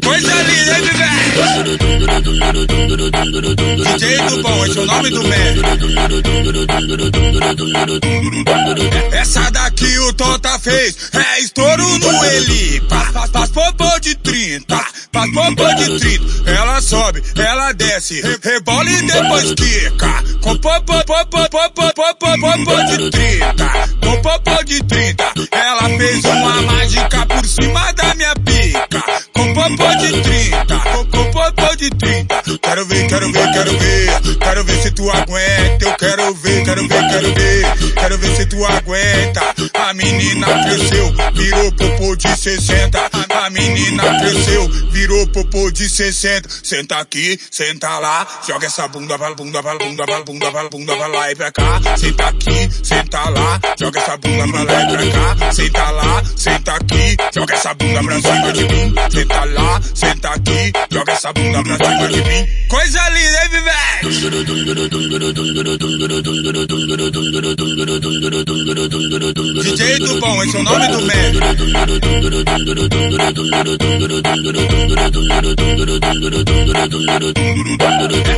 Coisa linda, hein, Vivete? DJ bom, esse é o nome do médico. Essa daqui o Tota fez, é estouro no Eli. Faz, popô de 30, faz popô de 30. Ela sobe, ela desce, rebola e depois quica. Com popô, popô, popô, fez uma mágica por cima da minha pica. Com popô de 30, com, popô de 30. Quero ver, quero ver, quero ver. Quero ver se tu aguenta. Eu quero ver, quero ver, quero ver. Quero ver se tu aguenta. A menina cresceu, virou popô de 60. A menina cresceu, virou popô de 60. Senta aqui, senta lá. Joga essa bunda pra bunda pra bunda pra bunda pra bunda pra lá e pra cá. Senta aqui, senta lá. Joga essa bunda pra lá e pra cá. Senta lá, senta aqui. Joga essa bunda pra cima de mim. Senta lá, senta aqui. Joga essa bunda pra cima de mim. Coisa linda, hein, Vivete? DJ do bom, esse é o nome do médico.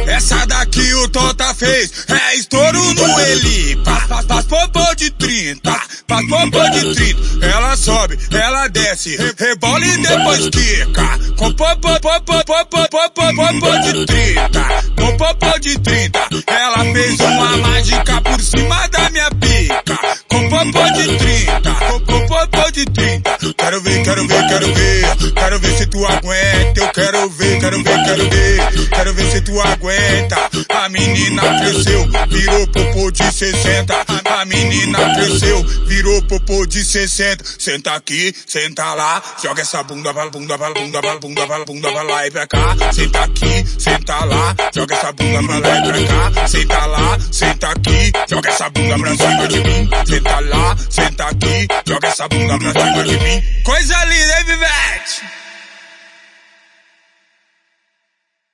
Essa daqui o Tota fez, é estouro no Eli. Faz, faz, faz popô de 30, faz popô de 30. Ela sobe, ela desce, rebola e depois quica. Com popô, popô, popô, popô, popô de 30. Com popô de 30. Ela fez uma mágica por cima Quero ver, quero ver, quero ver. Quero ver se tu aguenta. Eu quero ver, quero ver, quero ver. Quero ver se tu aguenta. A menina cresceu, virou popô de 60. A menina cresceu, virou popô de 60. Senta aqui, senta lá. Joga essa bunda pra bunda pra bunda pra bunda pra bunda pra lá e pra cá. Senta aqui, senta lá. Joga essa bunda pra lá e pra cá. Senta lá, senta aqui. Joga essa bunda pra cima de mim. Essa bunda pra cima de mim. Coisa linda?